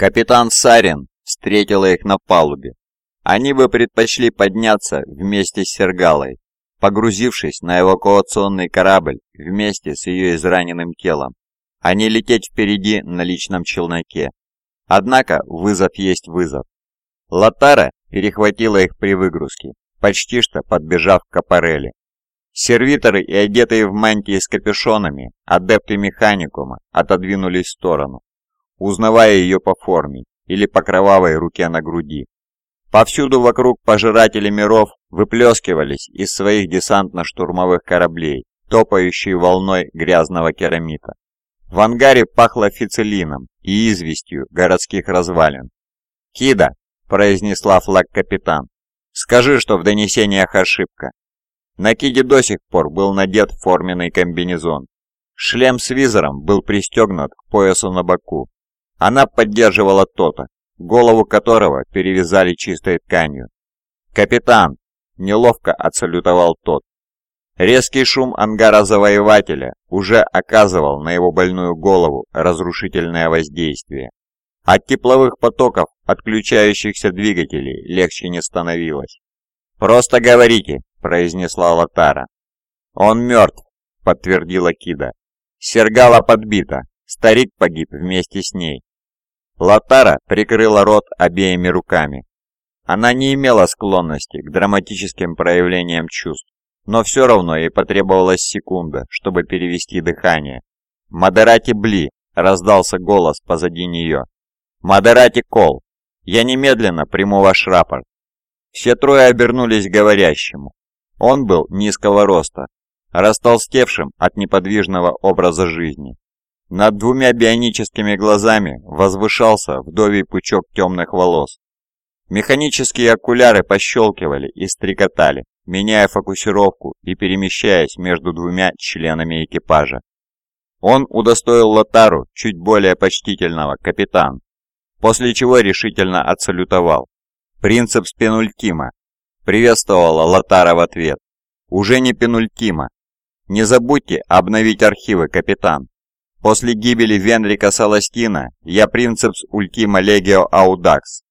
Капитан Сарин встретила их на палубе. Они бы предпочли подняться вместе с Сергалой, погрузившись на эвакуационный корабль вместе с ее израненным телом, а не лететь впереди на личном челноке. Однако вызов есть вызов. Латара перехватила их при выгрузке, почти что подбежав к аппарели. Сервиторы и одетые в мантии с капюшонами, адепты механикума отодвинулись в сторону, узнавая ее по форме или по кровавой руке на груди. Повсюду вокруг пожиратели миров выплескивались из своих десантно-штурмовых кораблей, топающие волной грязного керамита. В ангаре пахло фицелином и известью городских развалин. «Кида!» – произнесла флаг-капитан. «Скажи, что в донесениях ошибка». На Киде до сих пор был надет форменный комбинезон. Шлем с визором был пристегнут к поясу на боку. Она поддерживала Тота, голову которого перевязали чистой тканью. «Капитан!» – неловко отсалютовал тот. Резкий шум ангара Завоевателя уже оказывал на его больную голову разрушительное воздействие. От тепловых потоков, отключающихся двигателей, легче не становилось. «Просто говорите», – произнесла Латара. «Он мертв», – подтвердила Кида. «Сергала подбита, старик погиб вместе с ней». Латара прикрыла рот обеими руками. Она не имела склонности к драматическим проявлениям чувств, но все равно ей потребовалась секунда, чтобы перевести дыхание. «Модерати Бли!» – раздался голос позади нее. «Модерати Кол! Я немедленно приму ваш рапорт!» Все трое обернулись к говорящему. Он был низкого роста, растолстевшим от неподвижного образа жизни. Над двумя бионическими глазами возвышался вдовий пучок темных волос. Механические окуляры пощелкивали и стрекотали, меняя фокусировку и перемещаясь между двумя членами экипажа. Он удостоил Лотару чуть более почтительного капитан, после чего решительно отсалютовал. «Принцип спинультима», — приветствовала Лотара в ответ. «Уже не пенультима. Не забудьте обновить архивы, капитан. После гибели Венрика Саластина я принцепс Ультима Легио Аудакс.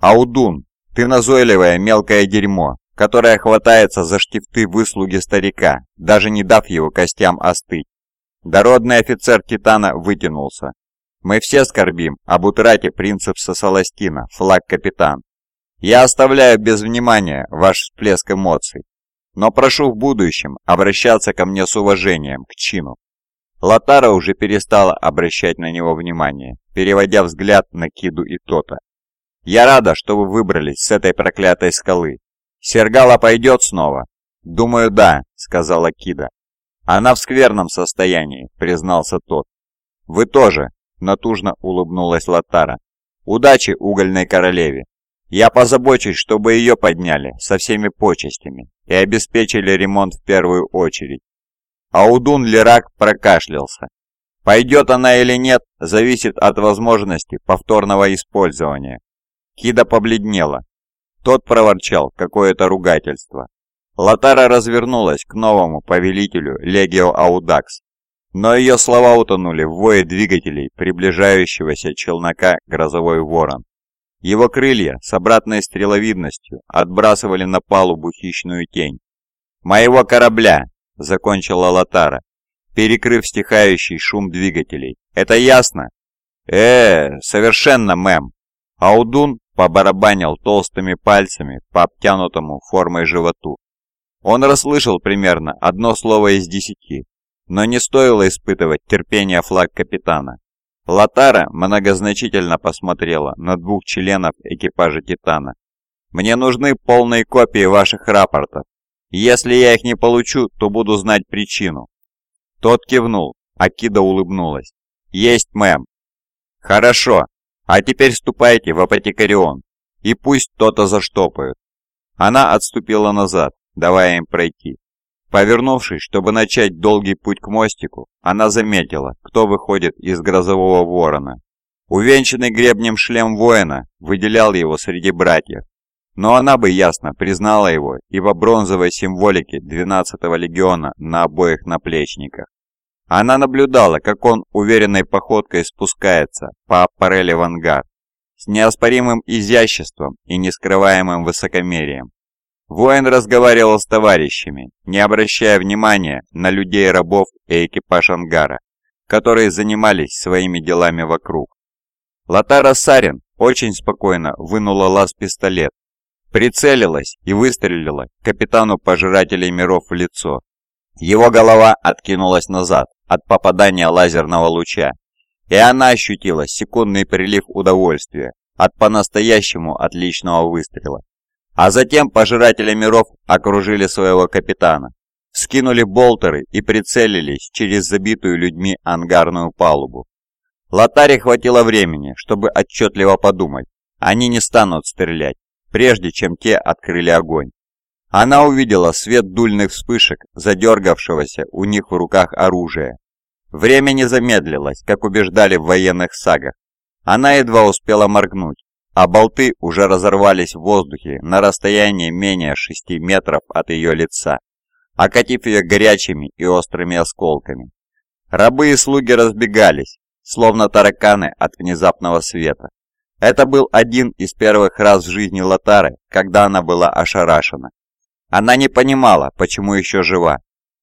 Аудун, ты назойливое мелкое дерьмо, которое хватается за штифты выслуги старика, даже не дав его костям остыть. Дородный офицер Титана вытянулся. Мы все скорбим об утрате принцепса Саластина, флаг-капитан. Я оставляю без внимания ваш всплеск эмоций, но прошу в будущем обращаться ко мне с уважением, к чину. Латара уже перестала обращать на него внимание, переводя взгляд на Киду и Тота. «Я рада, что вы выбрались с этой проклятой скалы. Сергала пойдет снова?» «Думаю, да», — сказала Кида. «Она в скверном состоянии», — признался тот. «Вы тоже», — натужно улыбнулась Латара. «Удачи угольной королеве. Я позабочусь, чтобы ее подняли со всеми почестями и обеспечили ремонт в первую очередь. Аудун Лирак прокашлялся. Пойдет она или нет, зависит от возможности повторного использования. Кида побледнела. Тот проворчал какое-то ругательство. Латара развернулась к новому повелителю Легио Аудакс. Но ее слова утонули в вое двигателей приближающегося челнока «Грозовой ворон». Его крылья с обратной стреловидностью отбрасывали на палубу хищную тень. «Моего корабля!» Закончила Латара, перекрыв стихающий шум двигателей. «Это ясно?» э, совершенно, мэм!» Аудун побарабанил толстыми пальцами по обтянутому формой животу. Он расслышал примерно одно слово из десяти, но не стоило испытывать терпение флаг капитана. Латара многозначительно посмотрела на двух членов экипажа «Титана». «Мне нужны полные копии ваших рапортов если я их не получу, то буду знать причину». Тот кивнул, Акида улыбнулась. «Есть, мэм». «Хорошо, а теперь ступайте в апотекарион, и пусть кто-то заштопают». Она отступила назад, давая им пройти. Повернувшись, чтобы начать долгий путь к мостику, она заметила, кто выходит из грозового ворона. Увенчанный гребнем шлем воина выделял его среди братьев, но она бы ясно признала его и во бронзовой символике 12-го легиона на обоих наплечниках. Она наблюдала, как он уверенной походкой спускается по аппарели в ангар, с неоспоримым изяществом и нескрываемым высокомерием. Воин разговаривал с товарищами, не обращая внимания на людей-рабов и экипаж ангара, которые занимались своими делами вокруг. Латара Сарин очень спокойно вынула лаз-пистолет, прицелилась и выстрелила капитану Пожирателей Миров в лицо. Его голова откинулась назад от попадания лазерного луча, и она ощутила секундный прилив удовольствия от по-настоящему отличного выстрела. А затем пожиратели миров окружили своего капитана, скинули болтеры и прицелились через забитую людьми ангарную палубу. Латаре хватило времени, чтобы отчетливо подумать, они не станут стрелять, прежде чем те открыли огонь. Она увидела свет дульных вспышек, задергавшегося у них в руках оружия, Время не замедлилось, как убеждали в военных сагах. Она едва успела моргнуть, а болты уже разорвались в воздухе на расстоянии менее шести метров от ее лица, окатив ее горячими и острыми осколками. Рабы и слуги разбегались, словно тараканы от внезапного света. Это был один из первых раз в жизни Лотары, когда она была ошарашена. Она не понимала, почему еще жива,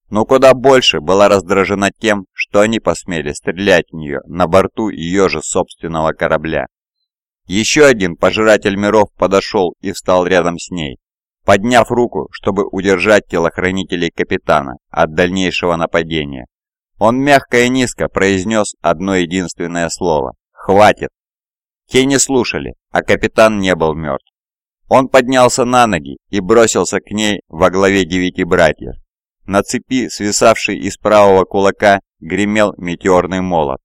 но куда больше была раздражена тем, что они посмели стрелять в нее на борту ее же собственного корабля. Еще один пожиратель миров подошел и встал рядом с ней, подняв руку, чтобы удержать телохранителей капитана от дальнейшего нападения. Он мягко и низко произнес одно единственное слово «Хватит!». Те не слушали, а капитан не был мертв. Он поднялся на ноги и бросился к ней во главе девяти братьев. На цепи, свисавшей из правого кулака, гремел метеорный молот.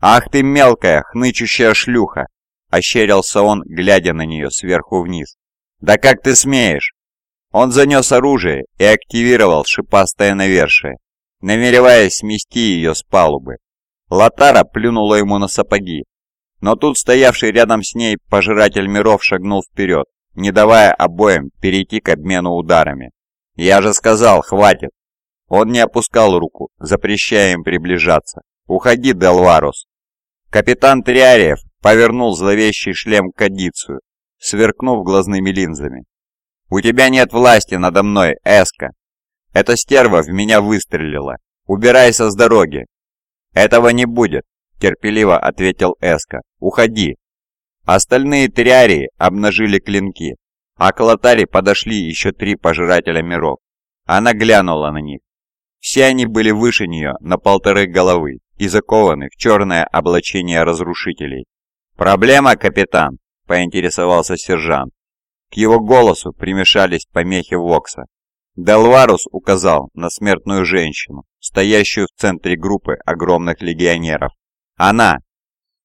«Ах ты мелкая, хнычущая шлюха!» – ощерился он, глядя на нее сверху вниз. «Да как ты смеешь?» Он занес оружие и активировал шипастое навершие, намереваясь смести ее с палубы. Латара плюнула ему на сапоги, но тут стоявший рядом с ней пожиратель миров шагнул вперед, не давая обоим перейти к обмену ударами. «Я же сказал, хватит!» Он не опускал руку, запрещая им приближаться. «Уходи, Делварус!» Капитан Триариев повернул зловещий шлем к Адицию, сверкнув глазными линзами. «У тебя нет власти надо мной, Эска! Эта стерва в меня выстрелила! Убирайся с дороги!» «Этого не будет!» – терпеливо ответил Эска. «Уходи!» Остальные триарии обнажили клинки, а к Лотаре подошли еще три пожирателя миров. Она глянула на них. Все они были выше нее на полторы головы и закованы в черное облачение разрушителей. «Проблема, капитан?» – поинтересовался сержант. К его голосу примешались помехи Вокса. Делварус указал на смертную женщину, стоящую в центре группы огромных легионеров. «Она!»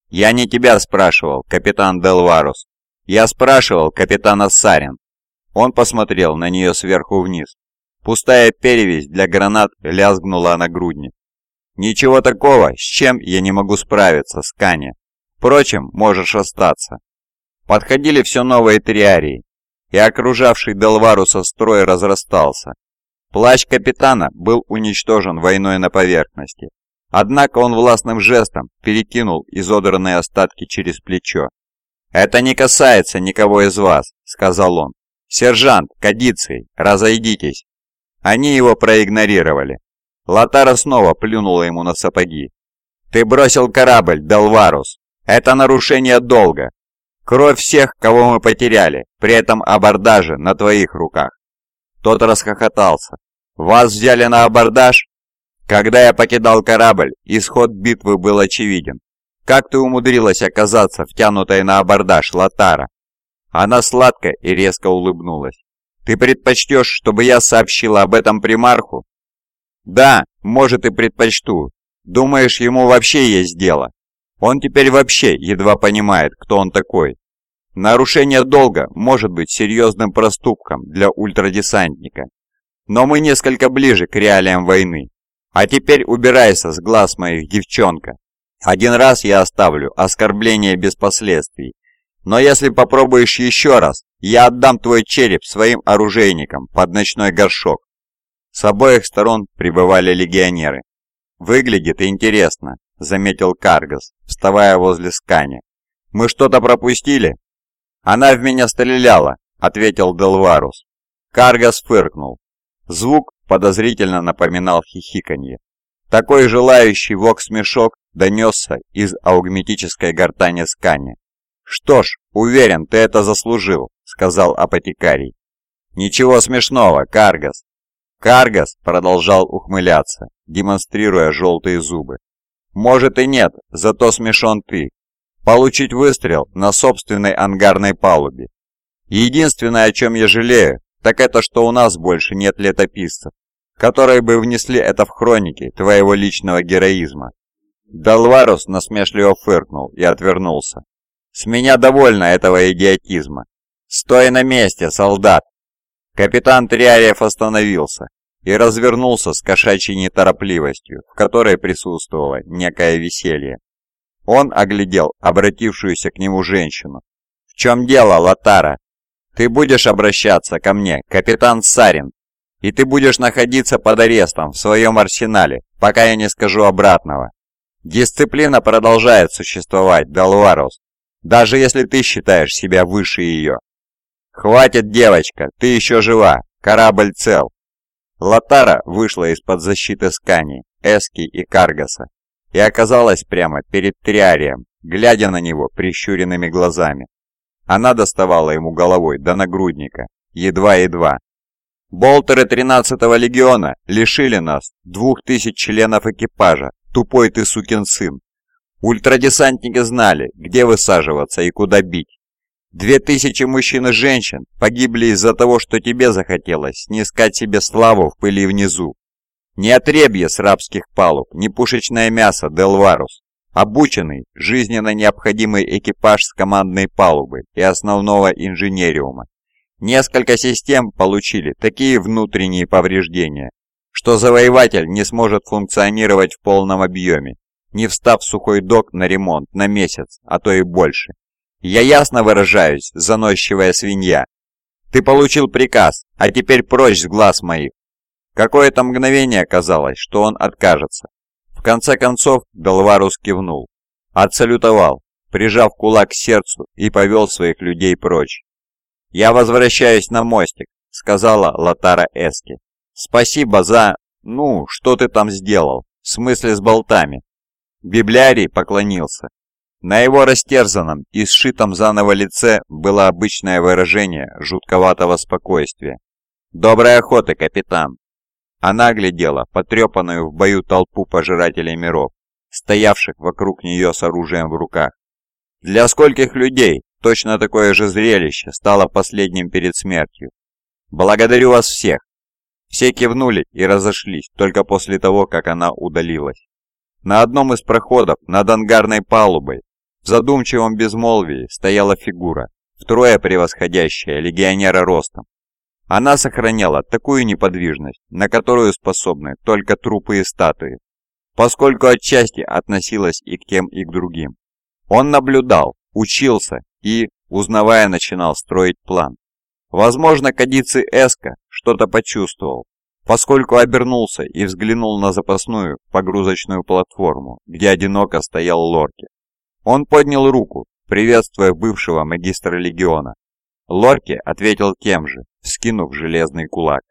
«Я не тебя спрашивал, капитан Делварус. Я спрашивал капитана Сарин». Он посмотрел на нее сверху вниз, Пустая перевязь для гранат лязгнула на грудни. «Ничего такого, с чем я не могу справиться, Скани. Впрочем, можешь остаться». Подходили все новые триарии, и окружавший Делваруса строй разрастался. Плащ капитана был уничтожен войной на поверхности, однако он властным жестом перекинул изодранные остатки через плечо. «Это не касается никого из вас», — сказал он. «Сержант, Кадиций, разойдитесь». Они его проигнорировали. Латара снова плюнула ему на сапоги. «Ты бросил корабль, Делварус. Это нарушение долга. Кровь всех, кого мы потеряли, при этом абордаже на твоих руках». Тот расхохотался. «Вас взяли на абордаж?» «Когда я покидал корабль, исход битвы был очевиден. Как ты умудрилась оказаться втянутой на абордаж, Латара?» Она сладко и резко улыбнулась. Ты предпочтешь, чтобы я сообщила об этом примарху? Да, может и предпочту. Думаешь, ему вообще есть дело? Он теперь вообще едва понимает, кто он такой. Нарушение долга может быть серьезным проступком для ультрадесантника. Но мы несколько ближе к реалиям войны. А теперь убирайся с глаз моих, девчонка. Один раз я оставлю оскорбление без последствий. Но если попробуешь еще раз, я отдам твой череп своим оружейникам под ночной горшок. С обоих сторон прибывали легионеры. «Выглядит интересно», — заметил Каргас, вставая возле Скани. Мы что-то пропустили?» «Она в меня стреляла», — ответил Делварус. Каргас фыркнул. Звук подозрительно напоминал хихиканье. Такой желающий вок-смешок донесся из аугметической гортани Скани. «Что ж, уверен, ты это заслужил», — сказал апотекарий. «Ничего смешного, Каргас». Каргас продолжал ухмыляться, демонстрируя желтые зубы. «Может и нет, зато смешон ты. Получить выстрел на собственной ангарной палубе. Единственное, о чем я жалею, так это, что у нас больше нет летописцев, которые бы внесли это в хроники твоего личного героизма. Далварус насмешливо фыркнул и отвернулся. «С меня довольно этого идиотизма. Стой на месте, солдат!» Капитан Триариев остановился и развернулся с кошачьей неторопливостью, в которой присутствовало некое веселье. Он оглядел обратившуюся к нему женщину. «В чем дело, Латара? Ты будешь обращаться ко мне, капитан Сарин, и ты будешь находиться под арестом в своем арсенале, пока я не скажу обратного. Дисциплина продолжает существовать, Далварус, даже если ты считаешь себя выше ее. Хватит, девочка, ты еще жива, корабль цел. Латара вышла из-под защиты Скани, Эски и Каргаса и оказалась прямо перед Триарием, глядя на него прищуренными глазами. Она доставала ему головой до нагрудника, едва-едва. «Болтеры 13-го легиона лишили нас двух тысяч членов экипажа Тупой ты сукин сын. Ультрадесантники знали, где высаживаться и куда бить. Две тысячи мужчин и женщин погибли из-за того, что тебе захотелось снискать себе славу в пыли внизу. Не отребье с рабских палуб, не пушечное мясо, Делварус. Обученный, жизненно необходимый экипаж с командной палубы и основного инженериума. Несколько систем получили такие внутренние повреждения, что завоеватель не сможет функционировать в полном объеме, не встав сухой док на ремонт на месяц, а то и больше. Я ясно выражаюсь, заносчивая свинья. Ты получил приказ, а теперь прочь с глаз моих. Какое-то мгновение казалось, что он откажется. Конце концов Долварус кивнул, отсалютовал, прижав кулак к сердцу и повел своих людей прочь. «Я возвращаюсь на мостик», — сказала Латара Эски. «Спасибо за... ну, что ты там сделал? В смысле с болтами?» Библиарий поклонился. На его растерзанном и сшитом заново лице было обычное выражение жутковатого спокойствия. «Доброй охоты, капитан!» Она глядела потрепанную в бою толпу пожирателей миров, стоявших вокруг нее с оружием в руках. Для скольких людей точно такое же зрелище стало последним перед смертью. «Благодарю вас всех!» Все кивнули и разошлись только после того, как она удалилась. На одном из проходов над ангарной палубой в задумчивом безмолвии стояла фигура, втрое превосходящая легионера ростом. Она сохраняла такую неподвижность, на которую способны только трупы и статуи, поскольку отчасти относилась и к тем, и к другим. Он наблюдал, учился и, узнавая, начинал строить план. Возможно, Кадици Эска что-то почувствовал, поскольку обернулся и взглянул на запасную погрузочную платформу, где одиноко стоял Лорки. Он поднял руку, приветствуя бывшего магистра легиона. Лорки ответил тем же, вскинув железный кулак.